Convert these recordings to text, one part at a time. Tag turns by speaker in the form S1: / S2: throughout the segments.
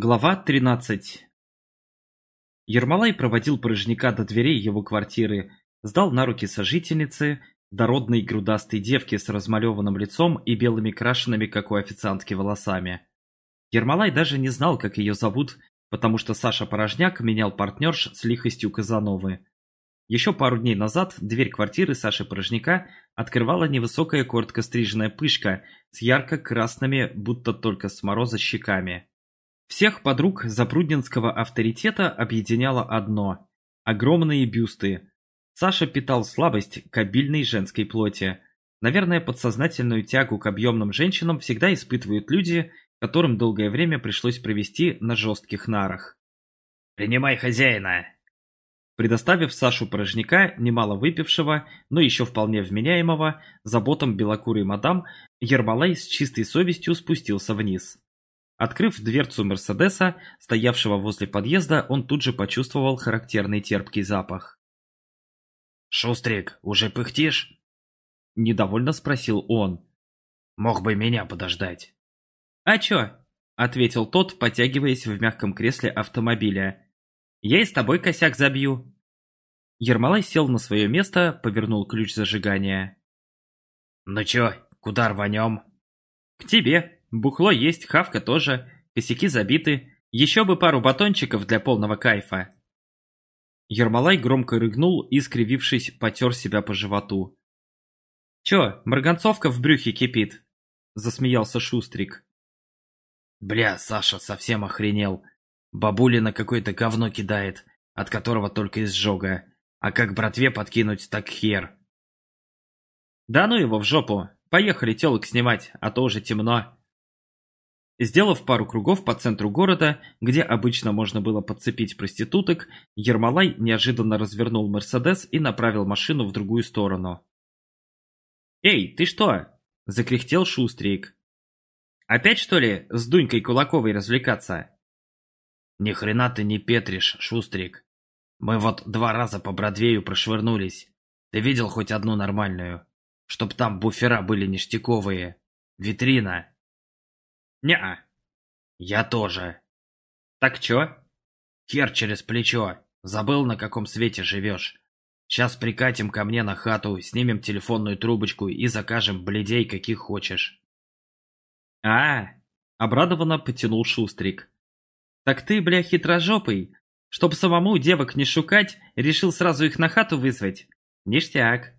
S1: Глава 13 Ермолай проводил порожняка до дверей его квартиры, сдал на руки сожительницы, дородной грудастой девки с размалеванным лицом и белыми крашенными, как у официантки, волосами. Ермолай даже не знал, как ее зовут, потому что Саша Порожняк менял партнерш с лихостью Казановы. Еще пару дней назад дверь квартиры Саши Порожняка открывала невысокая коротко стриженная пышка с ярко-красными, будто только с мороза щеками. Всех подруг запрудненского авторитета объединяло одно – огромные бюсты. Саша питал слабость к обильной женской плоти. Наверное, подсознательную тягу к объемным женщинам всегда испытывают люди, которым долгое время пришлось провести на жестких нарах.
S2: «Принимай хозяина!»
S1: Предоставив Сашу Порожняка, немало выпившего, но еще вполне вменяемого, заботам белокурой мадам, Ермолай с чистой совестью спустился вниз. Открыв дверцу Мерседеса, стоявшего возле подъезда, он тут же почувствовал характерный терпкий запах.
S2: «Шустрик, уже пыхтишь?»
S1: Недовольно спросил он.
S2: «Мог бы меня подождать».
S1: «А чё?» — ответил тот, потягиваясь в мягком кресле автомобиля. «Я и с тобой косяк забью». Ермолай сел на свое место, повернул ключ зажигания.
S2: «Ну чё, куда рванем?»
S1: «К тебе», Бухло есть, хавка тоже, косяки забиты. Еще бы пару батончиков для полного кайфа. Ермолай громко рыгнул и, скривившись, потер себя по животу. «Чё, марганцовка в брюхе кипит?» – засмеялся Шустрик.
S2: «Бля, Саша совсем охренел. Бабулина какое-то говно кидает, от которого только изжога. А как братве подкинуть, так хер».
S1: «Да ну его в жопу. Поехали телок снимать, а то уже темно». Сделав пару кругов по центру города, где обычно можно было подцепить проституток, Ермолай неожиданно развернул Мерседес и направил машину в другую сторону. «Эй, ты что?» – закряхтел Шустрик. «Опять, что ли, с Дунькой Кулаковой развлекаться?»
S2: «Ни хрена ты не петришь, Шустрик. Мы вот два раза по Бродвею прошвырнулись. Ты видел хоть одну нормальную? Чтоб там буфера были ништяковые. Витрина,
S1: «Не-а».
S2: «Я тоже».
S1: «Так чё?»
S2: «Хер через плечо. Забыл, на каком свете живешь. Сейчас прикатим ко мне на хату, снимем телефонную трубочку и закажем бледей, каких хочешь».
S1: -а, -а обрадованно потянул Шустрик. «Так ты, бля, хитрожопый. Чтоб самому девок не шукать, решил сразу их на хату вызвать. Ништяк».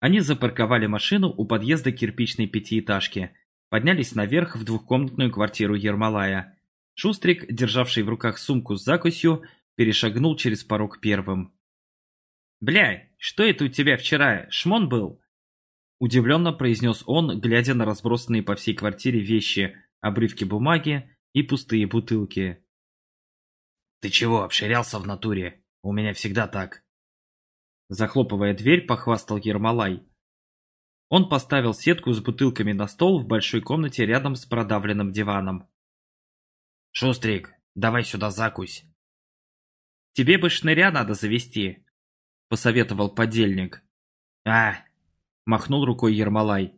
S1: Они запарковали машину у подъезда кирпичной пятиэтажки – поднялись наверх в двухкомнатную квартиру Ермолая. Шустрик, державший в руках сумку с закусью, перешагнул через порог первым. «Бля, что это у тебя вчера, шмон был?» Удивленно произнес он, глядя на разбросанные по всей квартире вещи, обрывки бумаги и пустые бутылки.
S2: «Ты чего, обширялся в натуре? У меня всегда так».
S1: Захлопывая дверь, похвастал Ермолай. Он поставил сетку с бутылками на стол в большой комнате рядом с продавленным диваном.
S2: «Шустрик, давай сюда закусь».
S1: «Тебе бы шныря надо завести», — посоветовал подельник.
S2: «А!»
S1: — махнул рукой Ермолай.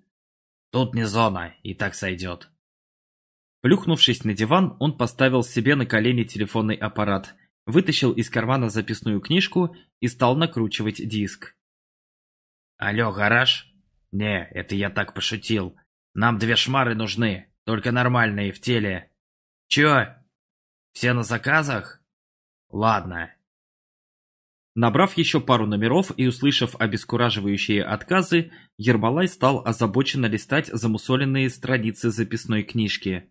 S2: «Тут не зона, и так сойдет».
S1: Плюхнувшись на диван, он поставил себе на колени телефонный аппарат, вытащил из кармана записную книжку и стал накручивать диск.
S2: «Алло, гараж?» «Не, это я так пошутил. Нам две шмары нужны, только нормальные, в теле». «Чё? Все на заказах?» «Ладно».
S1: Набрав еще пару номеров и услышав обескураживающие отказы, Ермолай стал озабоченно листать замусоленные страницы записной книжки.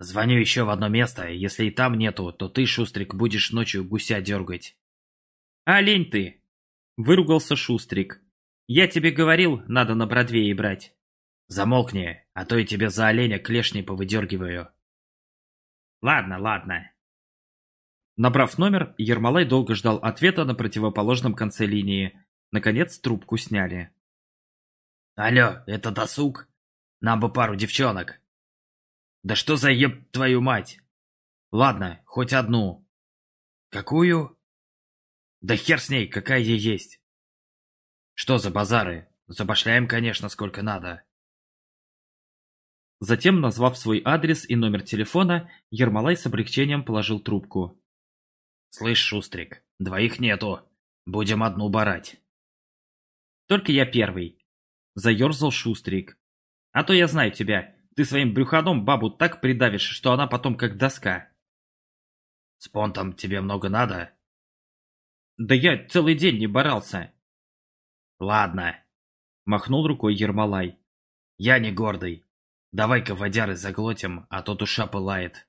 S2: «Звоню еще в одно место. Если и там нету, то ты, Шустрик, будешь ночью гуся дергать».
S1: «А лень ты!» – выругался Шустрик. Я тебе говорил, надо на Бродвее брать.
S2: Замолкни, а то я тебе за оленя клешни повыдергиваю.
S1: Ладно, ладно. Набрав номер, Ермолай долго ждал ответа на противоположном конце линии. Наконец трубку сняли.
S2: Алло, это досуг? Нам бы пару девчонок. Да что за еб твою мать? Ладно, хоть одну. Какую? Да хер с ней, какая ей есть. Что за базары? Забашляем, конечно, сколько надо.
S1: Затем, назвав свой адрес и номер телефона, Ермолай с облегчением положил трубку.
S2: «Слышь, Шустрик, двоих нету. Будем одну барать».
S1: «Только я первый», — заерзал Шустрик. «А то я знаю тебя. Ты своим брюханом бабу так придавишь, что она потом как доска».
S2: «С понтом тебе много надо?»
S1: «Да я целый день не борался».
S2: «Ладно», — махнул рукой Ермолай. «Я не гордый. Давай-ка водяры заглотим, а то душа пылает.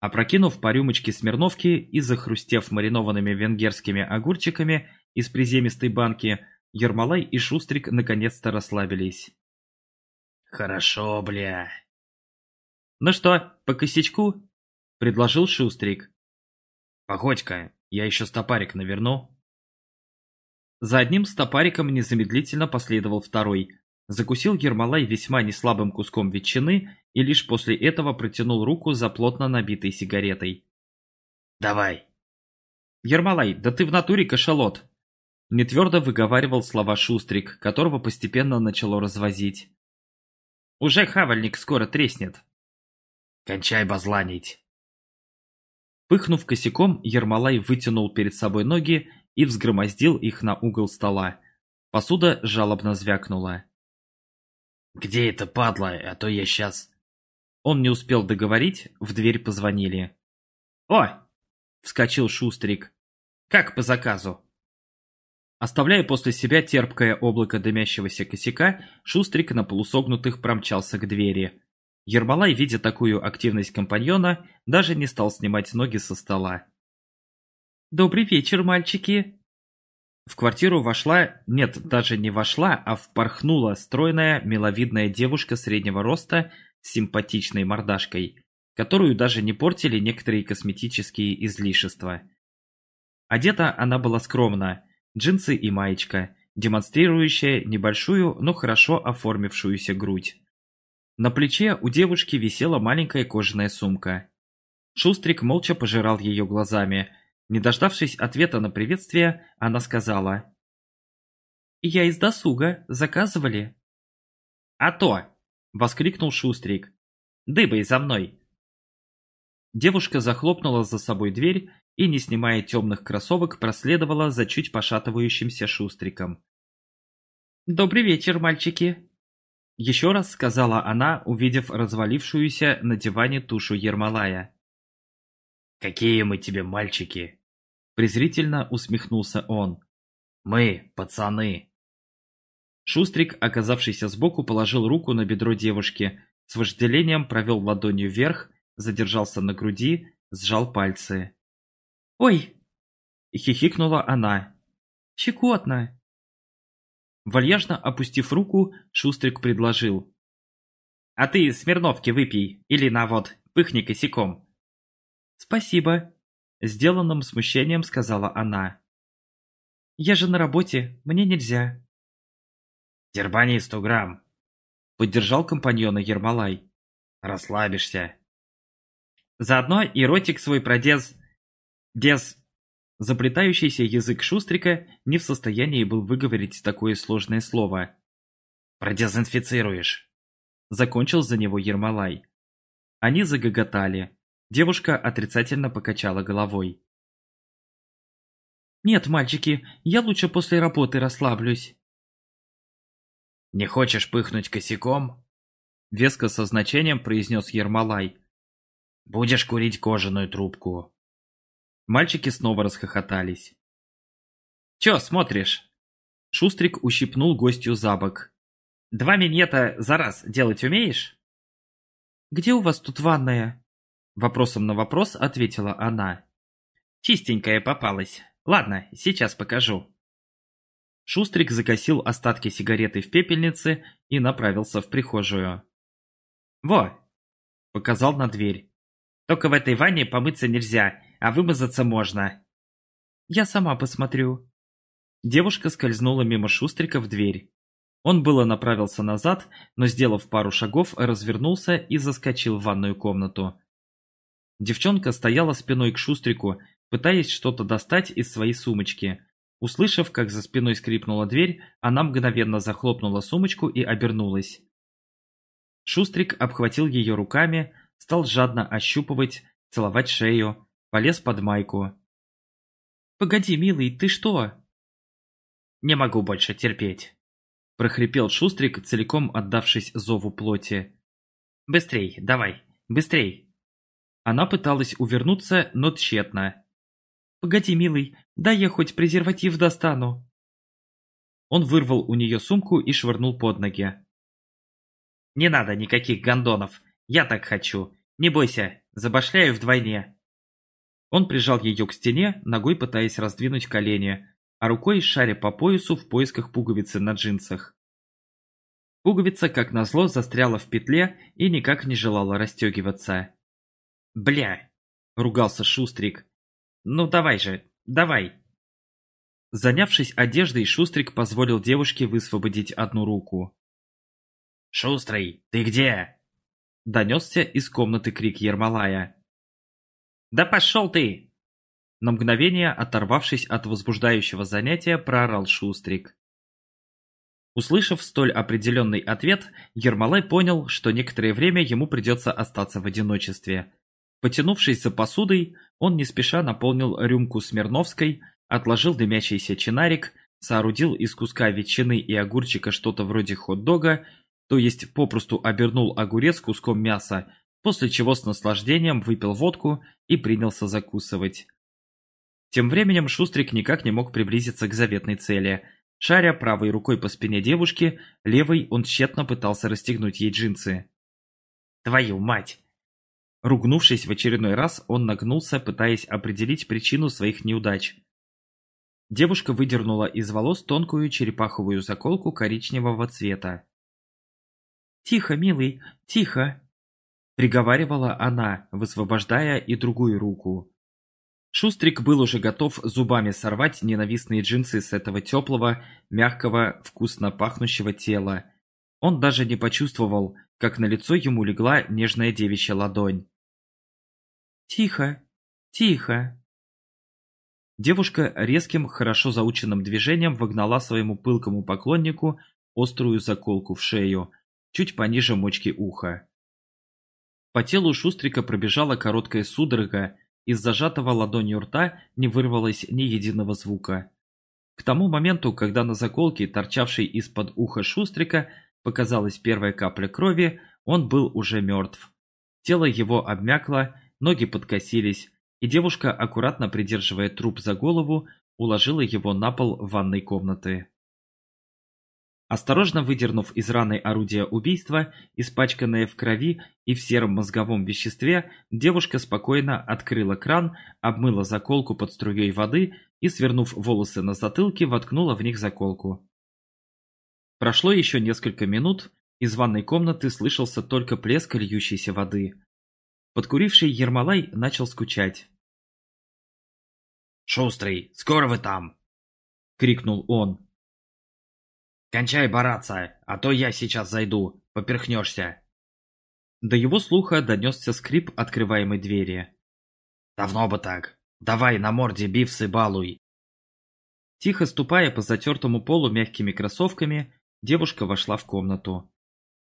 S1: Опрокинув по рюмочке Смирновки и захрустев маринованными венгерскими огурчиками из приземистой банки, Ермолай и Шустрик наконец-то расслабились.
S2: «Хорошо, бля!»
S1: «Ну что, по косячку?» — предложил Шустрик.
S2: «Походь-ка, я еще стопарик наверну».
S1: За одним стопариком незамедлительно последовал второй, Закусил Ермолай весьма неслабым куском ветчины и лишь после этого протянул руку за плотно набитой сигаретой.
S2: «Давай!»
S1: «Ермолай, да ты в натуре кашалот!» Нетвердо выговаривал слова Шустрик, которого постепенно начало развозить. «Уже хавальник скоро треснет!»
S2: «Кончай базланить!»
S1: Пыхнув косяком, Ермолай вытянул перед собой ноги и взгромоздил их на угол стола. Посуда жалобно звякнула.
S2: «Где это, падла, а то я сейчас...»
S1: Он не успел договорить, в дверь позвонили. «О!» — вскочил Шустрик. «Как по заказу?» Оставляя после себя терпкое облако дымящегося косяка, Шустрик на полусогнутых промчался к двери. Ермолай, видя такую активность компаньона, даже не стал снимать ноги со стола. «Добрый вечер, мальчики!» В квартиру вошла, нет, даже не вошла, а впорхнула стройная, миловидная девушка среднего роста с симпатичной мордашкой, которую даже не портили некоторые косметические излишества. Одета она была скромно, джинсы и маечка, демонстрирующая небольшую, но хорошо оформившуюся грудь. На плече у девушки висела маленькая кожаная сумка. Шустрик молча пожирал ее глазами – не дождавшись ответа на приветствие, она сказала. «Я из досуга. Заказывали?» «А то!» — воскликнул Шустрик. «Дыбой за мной!» Девушка захлопнула за собой дверь и, не снимая темных кроссовок, проследовала за чуть пошатывающимся Шустриком. «Добрый вечер, мальчики!» Еще раз сказала она, увидев развалившуюся на диване тушу Ермолая.
S2: «Какие мы тебе мальчики!»
S1: Презрительно усмехнулся он.
S2: «Мы, пацаны!»
S1: Шустрик, оказавшийся сбоку, положил руку на бедро девушки, с вожделением провел ладонью вверх, задержался на груди, сжал пальцы. «Ой!» — хихикнула она. «Щекотно!» Вальяжно опустив руку, Шустрик предложил. «А ты Смирновки выпей, или на вот, пыхни косяком!» «Спасибо», — сделанным смущением сказала она. «Я же на работе, мне нельзя».
S2: «Дербани сто грамм», —
S1: поддержал компаньона Ермолай.
S2: «Расслабишься».
S1: «Заодно и ротик свой продез... дез...» Заплетающийся язык Шустрика не в состоянии был выговорить такое сложное слово.
S2: «Продезинфицируешь», —
S1: закончил за него Ермолай. Они загоготали. Девушка отрицательно покачала головой. «Нет, мальчики, я лучше после работы расслаблюсь».
S2: «Не хочешь пыхнуть косяком?»
S1: Веско со значением произнес Ермолай.
S2: «Будешь курить кожаную трубку».
S1: Мальчики снова расхохотались. «Чё смотришь?» Шустрик ущипнул гостью за бок. «Два минета за раз делать умеешь?» «Где у вас тут ванная?» Вопросом на вопрос ответила она. «Чистенькая попалась. Ладно, сейчас покажу». Шустрик закосил остатки сигареты в пепельнице и направился в прихожую. «Во!» – показал на дверь. «Только в этой ванне помыться нельзя, а вымазаться можно». «Я сама посмотрю». Девушка скользнула мимо Шустрика в дверь. Он было направился назад, но, сделав пару шагов, развернулся и заскочил в ванную комнату. Девчонка стояла спиной к Шустрику, пытаясь что-то достать из своей сумочки. Услышав, как за спиной скрипнула дверь, она мгновенно захлопнула сумочку и обернулась. Шустрик обхватил ее руками, стал жадно ощупывать, целовать шею, полез под майку. «Погоди, милый, ты что?»
S2: «Не могу больше терпеть», — прохрипел Шустрик, целиком отдавшись зову плоти. «Быстрей, давай, быстрей!»
S1: Она пыталась увернуться, но тщетно. «Погоди, милый, дай я хоть презерватив достану!» Он вырвал у нее сумку и швырнул под ноги.
S2: «Не надо никаких гондонов, я так хочу. Не бойся, забашляю вдвойне!»
S1: Он прижал ее к стене, ногой пытаясь раздвинуть колени, а рукой шаря по поясу в поисках пуговицы на джинсах. Пуговица, как назло, застряла в петле и никак не желала расстегиваться.
S2: «Бля!» — ругался Шустрик. «Ну давай же, давай!»
S1: Занявшись одеждой, Шустрик позволил девушке высвободить одну руку.
S2: «Шустрый, ты где?»
S1: — донесся из комнаты крик Ермолая.
S2: «Да пошел ты!»
S1: На мгновение, оторвавшись от возбуждающего занятия, проорал Шустрик. Услышав столь определенный ответ, Ермолай понял, что некоторое время ему придется остаться в одиночестве. Потянувшись за посудой, он не спеша наполнил рюмку Смирновской, отложил дымящийся чинарик, соорудил из куска ветчины и огурчика что-то вроде хот-дога, то есть попросту обернул огурец куском мяса, после чего с наслаждением выпил водку и принялся закусывать. Тем временем Шустрик никак не мог приблизиться к заветной цели. Шаря правой рукой по спине девушки, левой он тщетно пытался расстегнуть ей джинсы.
S2: «Твою мать!»
S1: Ругнувшись в очередной раз, он нагнулся, пытаясь определить причину своих неудач. Девушка выдернула из волос тонкую черепаховую заколку коричневого цвета. «Тихо, милый, тихо!» Приговаривала она, высвобождая и другую руку. Шустрик был уже готов зубами сорвать ненавистные джинсы с этого теплого, мягкого, вкусно пахнущего тела. Он даже не почувствовал, как на лицо ему легла нежная девичья ладонь. «Тихо, тихо!» Девушка резким, хорошо заученным движением вогнала своему пылкому поклоннику острую заколку в шею, чуть пониже мочки уха. По телу Шустрика пробежала короткая судорога, из зажатого ладонью рта не вырвалось ни единого звука. К тому моменту, когда на заколке, торчавшей из-под уха Шустрика, показалась первая капля крови, он был уже мертв. Тело его обмякло, ноги подкосились, и девушка, аккуратно придерживая труп за голову, уложила его на пол ванной комнаты. Осторожно выдернув из раны орудие убийства, испачканное в крови и в сером мозговом веществе, девушка спокойно открыла кран, обмыла заколку под струей воды и, свернув волосы на затылке, воткнула в них заколку. Прошло еще несколько минут, из ванной комнаты слышался только плеск льющейся воды. Подкуривший Ермолай начал скучать.
S2: «Шустрый, скоро вы там!» — крикнул он. «Кончай бараться, а то я сейчас зайду, поперхнешься!»
S1: До его слуха донесся скрип открываемой двери.
S2: «Давно бы так! Давай на морде бифсы балуй!»
S1: Тихо ступая по затертому полу мягкими кроссовками, девушка вошла в комнату.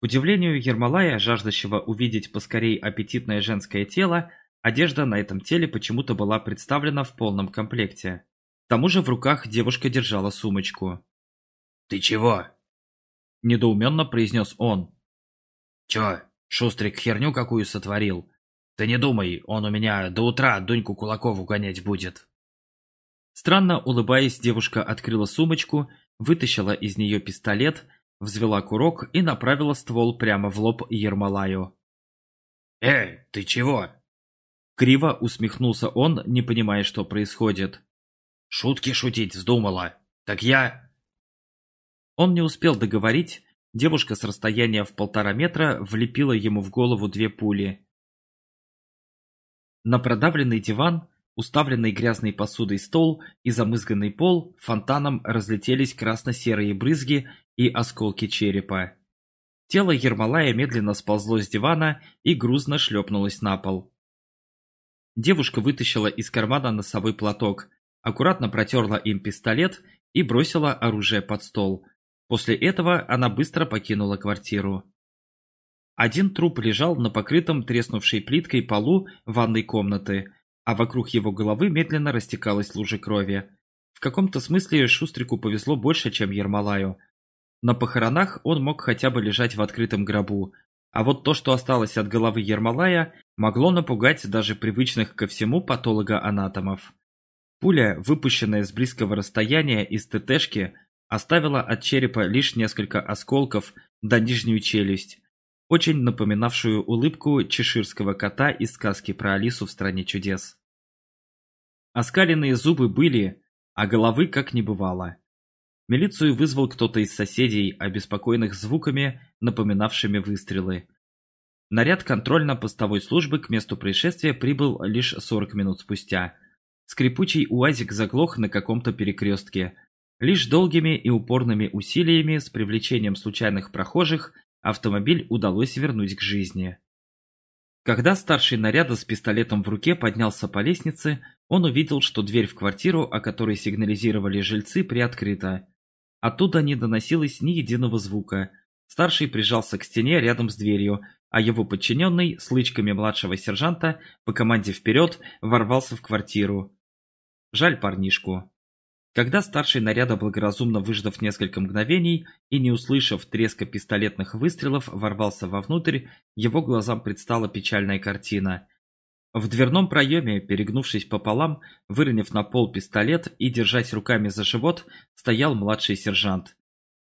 S1: К удивлению Ермолая, жаждащего увидеть поскорей аппетитное женское тело, одежда на этом теле почему-то была представлена в полном комплекте. К тому же в руках девушка держала сумочку.
S2: «Ты чего?»
S1: – недоуменно произнес он.
S2: «Чё, Шустрик херню какую сотворил? Ты не думай, он у меня до утра Дуньку Кулакову гонять будет».
S1: Странно улыбаясь, девушка открыла сумочку, вытащила из нее пистолет, взвела курок и направила ствол прямо в лоб Ермолаю.
S2: «Э, ты чего?»
S1: Криво усмехнулся он, не понимая, что происходит.
S2: «Шутки шутить вздумала. Так я...»
S1: Он не успел договорить, девушка с расстояния в полтора метра влепила ему в голову две пули. На продавленный диван, уставленный грязной посудой стол и замызганный пол фонтаном разлетелись красно-серые брызги и осколки черепа. Тело Ермолая медленно сползло с дивана и грузно шлепнулось на пол. Девушка вытащила из кармана носовой платок, аккуратно протерла им пистолет и бросила оружие под стол, После этого она быстро покинула квартиру. Один труп лежал на покрытом треснувшей плиткой полу ванной комнаты, а вокруг его головы медленно растекалась лужа крови. В каком-то смысле Шустрику повезло больше, чем Ермолаю. На похоронах он мог хотя бы лежать в открытом гробу, а вот то, что осталось от головы Ермолая, могло напугать даже привычных ко всему патолога-анатомов. Пуля, выпущенная с близкого расстояния из ТТшки, оставила от черепа лишь несколько осколков до нижнюю челюсть, очень напоминавшую улыбку чеширского кота из сказки про Алису в «Стране чудес». Оскаленные зубы были, а головы как не бывало. Милицию вызвал кто-то из соседей, обеспокоенных звуками, напоминавшими выстрелы. Наряд контрольно-постовой службы к месту происшествия прибыл лишь 40 минут спустя. Скрипучий уазик заглох на каком-то перекрестке, Лишь долгими и упорными усилиями с привлечением случайных прохожих автомобиль удалось вернуть к жизни. Когда старший наряда с пистолетом в руке поднялся по лестнице, он увидел, что дверь в квартиру, о которой сигнализировали жильцы, приоткрыта. Оттуда не доносилось ни единого звука. Старший прижался к стене рядом с дверью, а его подчиненный, с лычками младшего сержанта, по команде вперед, ворвался в квартиру. Жаль парнишку. Когда старший наряда, благоразумно выждав несколько мгновений и не услышав треска пистолетных выстрелов, ворвался вовнутрь, его глазам предстала печальная картина. В дверном проеме, перегнувшись пополам, выронив на пол пистолет и держась руками за живот, стоял младший сержант.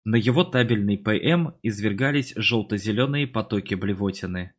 S1: На его табельный ПМ извергались желто-зеленые потоки блевотины.